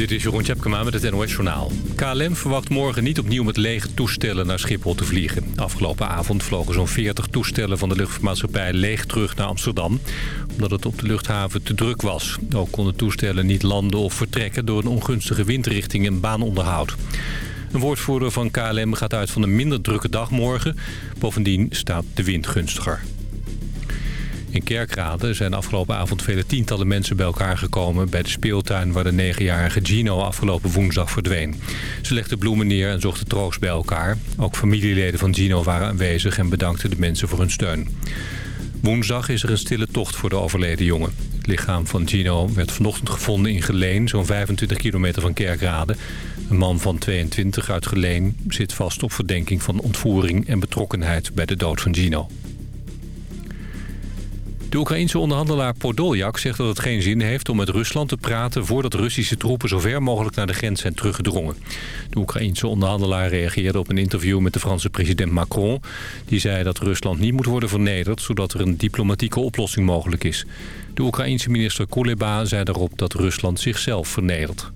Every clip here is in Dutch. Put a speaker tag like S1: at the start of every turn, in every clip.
S1: Dit is Jeroen Tjepkema met het NOS Journaal. KLM verwacht morgen niet opnieuw met lege toestellen naar Schiphol te vliegen. Afgelopen avond vlogen zo'n 40 toestellen van de luchtvaartmaatschappij leeg terug naar Amsterdam... omdat het op de luchthaven te druk was. Ook konden toestellen niet landen of vertrekken door een ongunstige windrichting en baanonderhoud. Een woordvoerder van KLM gaat uit van een minder drukke dag morgen. Bovendien staat de wind gunstiger. In Kerkrade zijn afgelopen avond vele tientallen mensen bij elkaar gekomen... bij de speeltuin waar de negenjarige Gino afgelopen woensdag verdween. Ze legden bloemen neer en zochten troost bij elkaar. Ook familieleden van Gino waren aanwezig en bedankten de mensen voor hun steun. Woensdag is er een stille tocht voor de overleden jongen. Het lichaam van Gino werd vanochtend gevonden in Geleen, zo'n 25 kilometer van Kerkrade. Een man van 22 uit Geleen zit vast op verdenking van ontvoering en betrokkenheid bij de dood van Gino. De Oekraïense onderhandelaar Podoljak zegt dat het geen zin heeft om met Rusland te praten... voordat Russische troepen zo ver mogelijk naar de grens zijn teruggedrongen. De Oekraïense onderhandelaar reageerde op een interview met de Franse president Macron. Die zei dat Rusland niet moet worden vernederd... zodat er een diplomatieke oplossing mogelijk is. De Oekraïense minister Kuleba zei daarop dat Rusland zichzelf vernedert.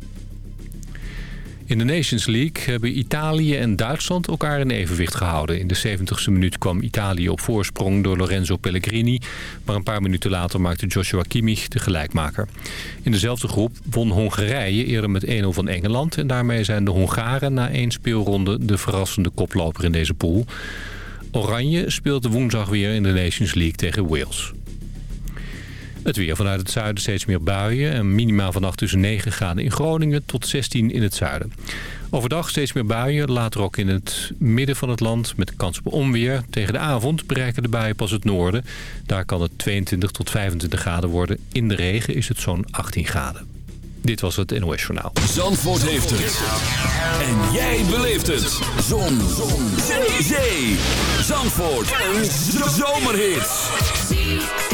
S1: In de Nations League hebben Italië en Duitsland elkaar in evenwicht gehouden. In de 70ste minuut kwam Italië op voorsprong door Lorenzo Pellegrini. Maar een paar minuten later maakte Joshua Kimmich de gelijkmaker. In dezelfde groep won Hongarije eerder met 1-0 van Engeland. En daarmee zijn de Hongaren na één speelronde de verrassende koploper in deze pool. Oranje speelde woensdag weer in de Nations League tegen Wales. Het weer vanuit het zuiden steeds meer buien. En minimaal vannacht tussen 9 graden in Groningen tot 16 in het zuiden. Overdag steeds meer buien, later ook in het midden van het land met kans op onweer. Tegen de avond bereiken de buien pas het noorden. Daar kan het 22 tot 25 graden worden. In de regen is het zo'n 18 graden. Dit was het NOS Journaal.
S2: Zandvoort heeft het. En jij beleeft het. Zon. Zon. Zee. Zandvoort. Een zomerhit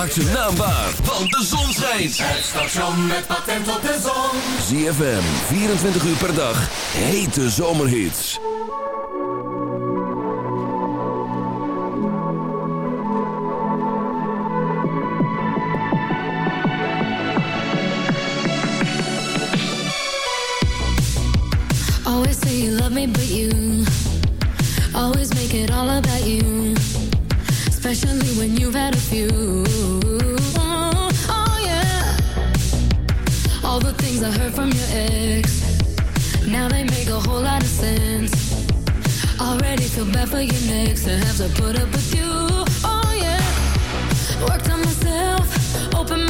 S2: Maakt zijn naam waar, want de zon schijnt.
S3: Het station met patent op de zon.
S2: ZFM, 24 uur per dag, hete zomerhits.
S4: Always say you love me, but you always make it all about you. Especially when you've had a few. Already feel bad for your next to have to put up with you. Oh yeah. Worked on myself, open my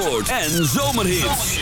S2: en zomerhits.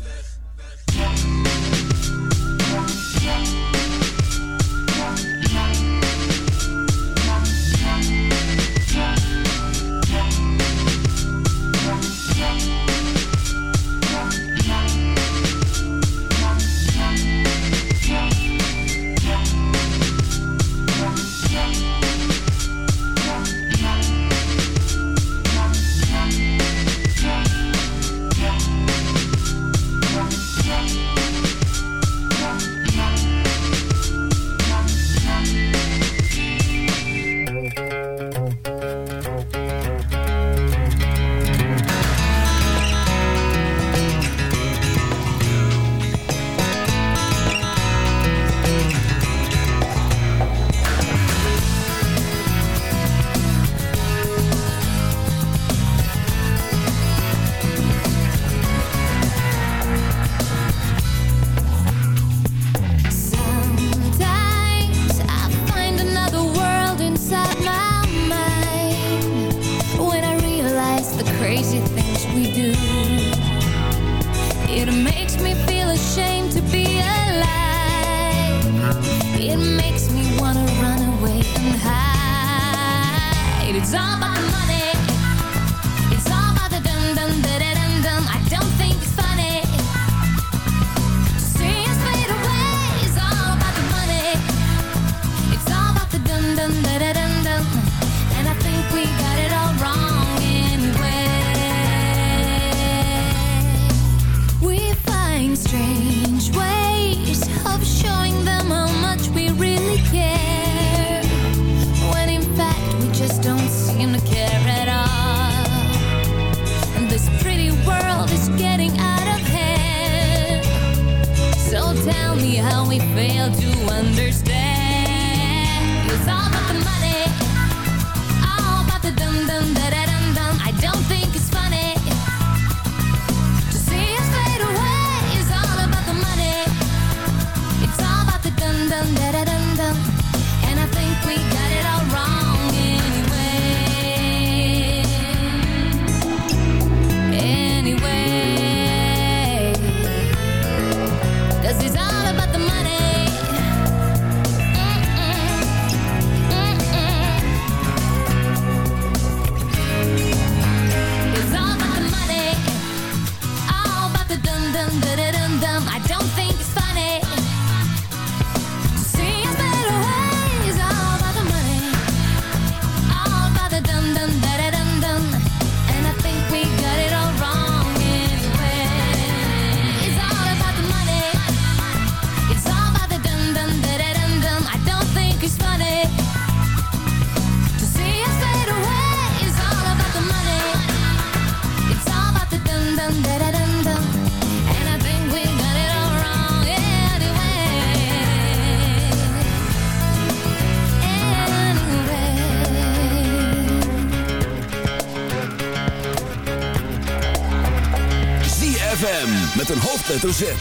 S5: hoofdletter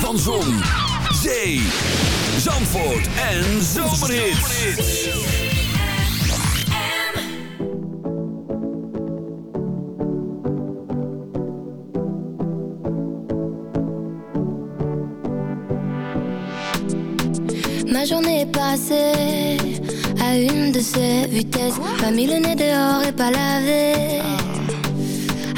S5: Van Zon, Zee, Zandvoort en Zomerhits.
S6: Ma journée est passée à une de ces vitesses. Pas mille nez dehors et pas laver.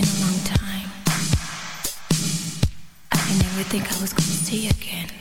S6: been a long time. I never think I was gonna see you again.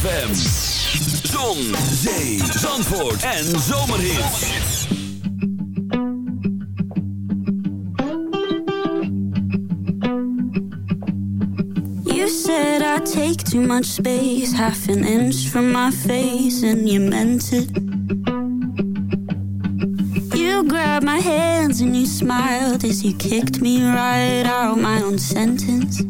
S2: ZFM. Zon, zee, zandvoort en zomerhits.
S7: You said I take too much space, half an inch from my face, and you meant it. You grabbed my hands and you smiled as you kicked me right out my own sentence.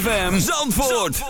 S2: ZFM Zandvoort.